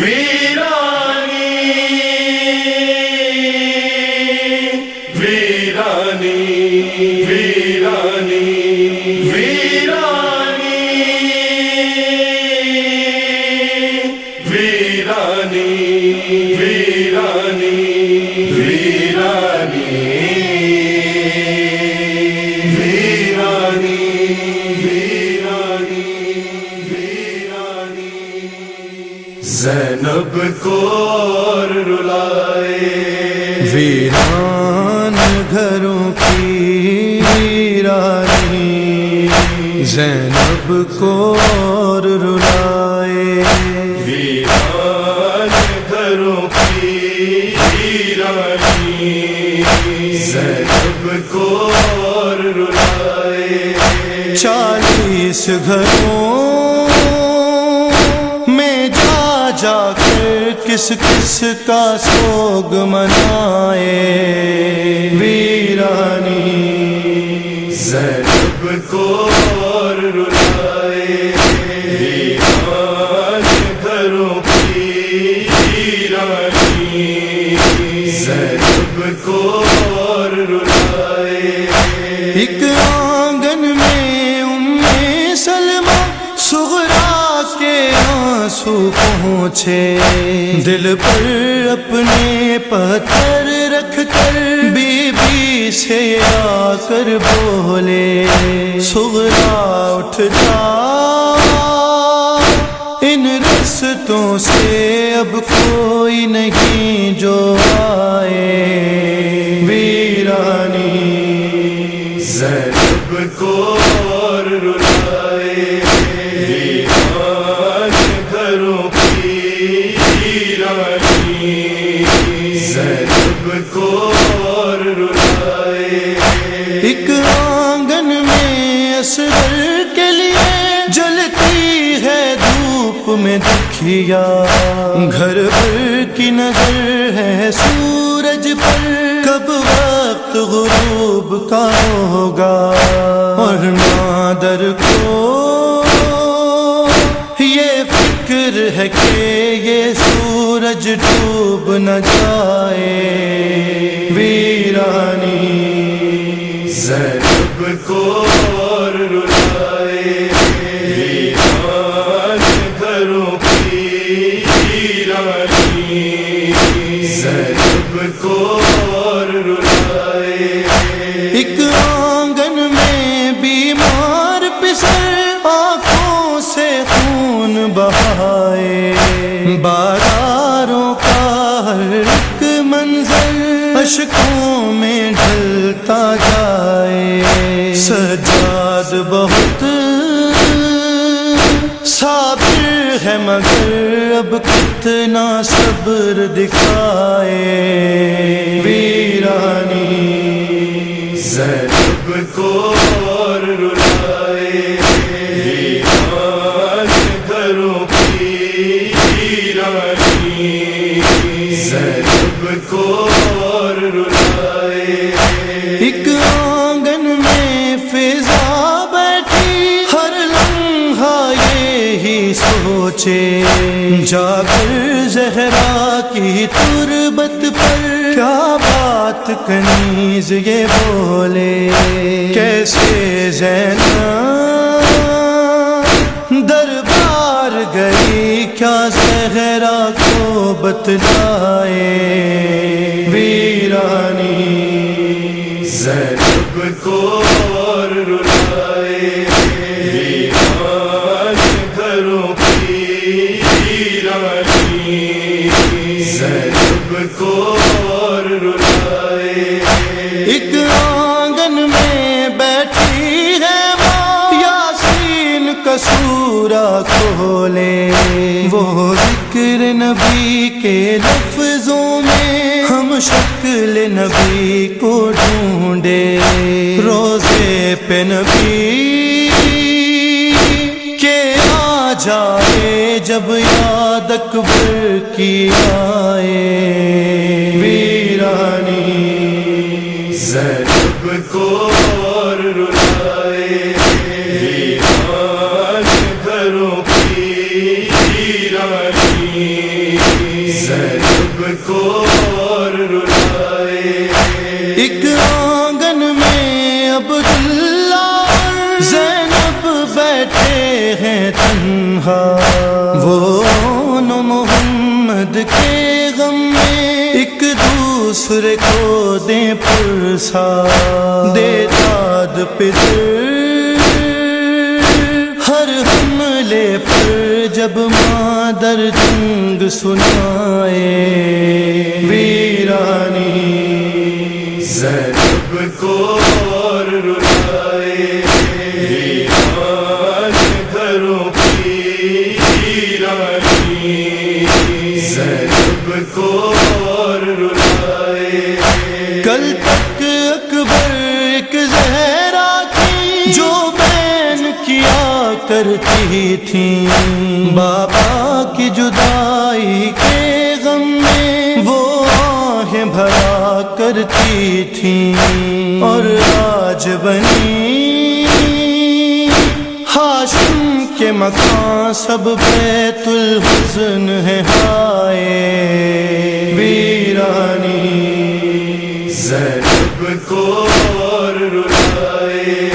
وی زینب کو رلائے۔ ویران گھروں کی رانی زینب کو رلائے۔ ویران گھروں کی رانی زینب کو رلائے۔ چالیس گھروں کس کس کا سوگ منائے؟ ویرانی زینب کو رلائے۔ ویران گھروں کی رانی زینب کو رلائے۔ ایک پہنچے۔ دل پر اپنے پتھر رکھ کر بی بی سے آ کر بولے۔ سغرا اٹھ جا ان رستوں سے اب کوئی نہیں جو آئے۔ ویرانی زینب کو آنگن میں اصغر کے لیے جلتی ہے دھوپ میں دکھیا۔ گھر پر کی نظر ہے سورج پر۔ کب وقت غروب کا ہوگا؟ اور مادر کو یہ فکر ہے کہ یہ سورج ڈوب نہ جائے۔ ویرانی زینب کو رلائے ویران گھروں کی رانی زینب کو رلائے ایک آنگن میں بیمار پسر آنکھوں سے خون بہائے، بازاروں کا ہر ایک منظر اشکوں میں ڈھلتا ہے مگر اب کتنا صبر دکھائے۔ ویرانی زینب کو سوچے جاگر زہرا کی تربت پر کیا بات کنیز یہ بولے؟ کیسے زینا دربار گئی کیا زہرا کو بتلائے؟ ویرانی زینب کو زینب کو رلائے ایک آنگن میں بیٹھی ہے ماں یاسین کسورا کھولے۔ وہ ذکر نبی کے لفظوں میں ہم شکل نبی کو ڈھونڈے۔ روزے پہ نبی کے آ جائے جب یاد اکبر کی آئے۔ ویرانی زینب کو وہ محمد کے غم میں ایک دوسرے کو دیں پرسا؟ دے داد پدر ہر حملے پر جب مادر جنگ سنائے۔ ویرانی زینب کو ویرانی کو رلائے کل تک اکبر ایک زہرا تھی، جو بین کیا کرتی تھی۔ بابا کی جدائی کے غم میں وہ آہیں بھرا کرتی تھی اور آج بنی ہاشم کے مکان سب بیت الحزن ہے ہائے۔ ویرانی۔ زینب کو اور رلائے